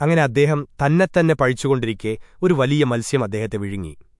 അങ്ങനെ അദ്ദേഹം തന്നെത്തന്നെ പഴിച്ചുകൊണ്ടിരിക്കെ ഒരു വലിയ മത്സ്യം അദ്ദേഹത്തെ വിഴുങ്ങി.